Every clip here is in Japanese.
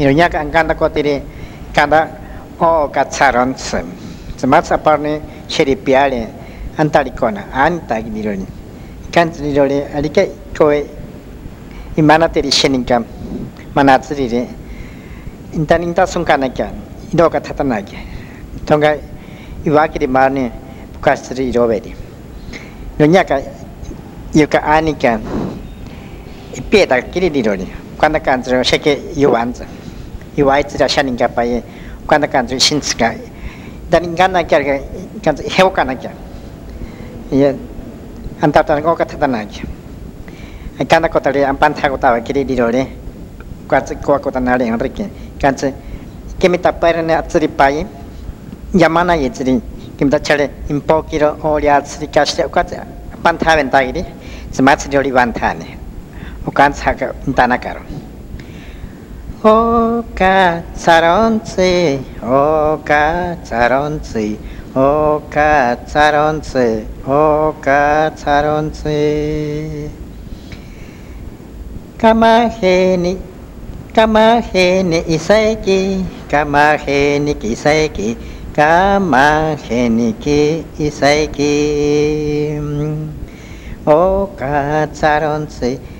Ironya kan kanda kau tiri kanda oh kacaran sem. Semat sapar ni ceri piale antari kona antag ni loli. Kan ni loli alikai kau imana teri sening kam mana tiri ni. Inta inta sungka nak kan ido kata tanah ke. Tonga iwa kiri mana bukas tiri ido beri. Ironya kan yuka anikan. Ipeta kiri ni loli. Kanda kanda sekejuan sem. 言らっしゃるんがやっぱりお金かんずしんつが誰にがなきゃいかんずへおかなきゃいやあんたたのが立たなきゃいかんなことであんぱんたことはきりりろれかつこわことなれんれけかつけみたっぱいねあつりぱいやまないやつりけみたちゃれインポキロおりゃつりかしておかつパンターベンタイリスマツ料理ワンターねおかんさがんたなかろおかサロんツい。おかサロんツい。おかサロんツい。おかサロんツい。かまへにかまへにいさいき。かまへにきさいき。かまへにきいさいきおかサロんツい。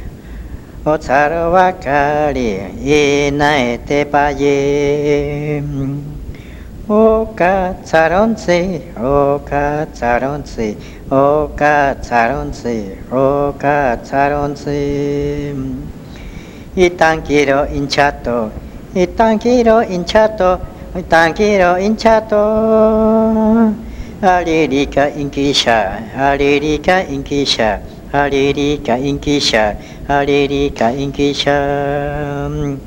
お猿ばかりいないてばえおかさろんせおかさろんせおかさろんせおかさろんせい。たんきろいんちゃといたんきろいんちゃといたんきろいんちゃと。ありりかいんきしゃありりかいんきしゃアリリカインキシャアリリカインキシャ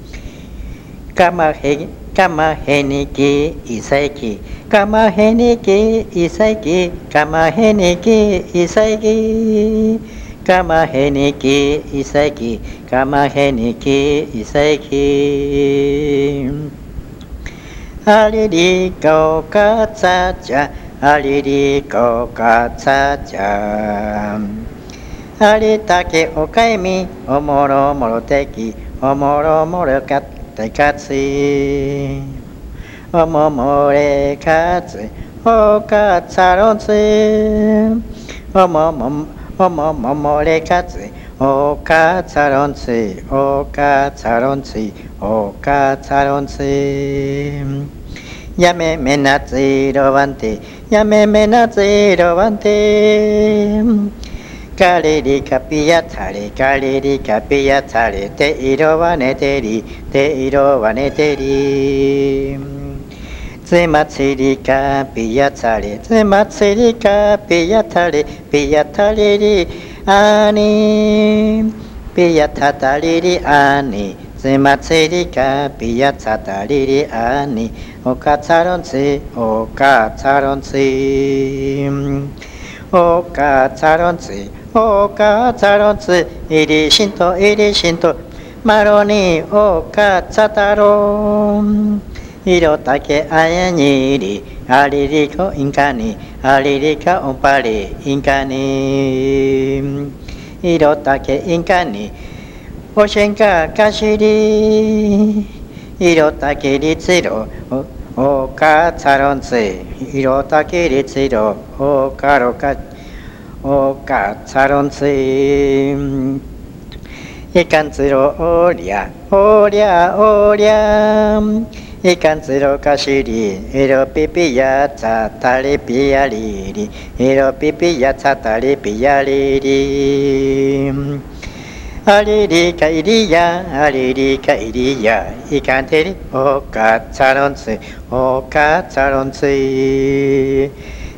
カマヘカマヘニキイサイキ。カマヘニキイサイキ。カマヘニキイサイキ。カマヘニキイサイキ。カマヘニキイサイキ。アリリカカツァチャ。アリリカカツァチャ。ありたけおかえみおもろもろてきおもろもろかってかつい。おももれかつおかつろつおももおもももれかつおかつろんつおかつろんつおかつろんつやめめなついろわんてやめめなついろわんて。カリリカピヤタリカリリカピヤタリテイロワネテリテイロワネテリツマツリカピヤタリツマツリカピヤタリピヤタリリアニピヤタタリリアニツマツリカピヤタタリリアニオカタロンツオカタロンツオカタロンツおかざろついりしんといりしんと。まろにおかざたろいろたけあやにり。ありりこいんかにありりかおんぱりいんかにいろたけいんかにおしんかかしり。いろたけりつろ。おかざろんつい。ろたけりつろ。おかろか oka tsaron tsi ikan tsiro oria oria oria ikan tsiro kashiri iro pipi ya tsa tari piya riri iro pipi ya tsa tari piya riri Aliri ka iriya, aliri ka iriya, ikan teri oka tsaron tsi, oka tsaron tsi.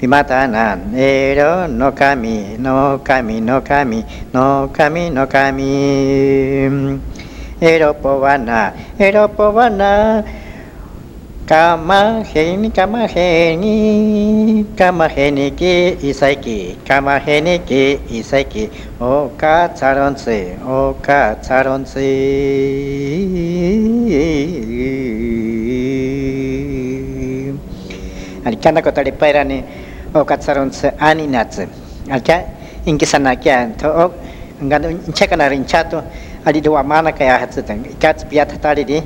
ピマタナンエロの神の神の神の神の神エロポワナエロポワナカマヘニカマヘニカマヘニキイサイキカマヘニキイサイキオカツァロンツィオカツァロンツィありかなこといっぱいだね nats alka inki sana kya to o ngando inchaka na rinchato ali do amana kaya hatsetan ikats biat tali di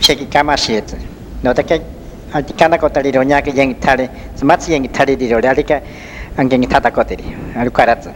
sheki kama shiet no take kana ko tali do nyake yang tali semat yang tali di ro ali ka angeng tata ko tiri alukarats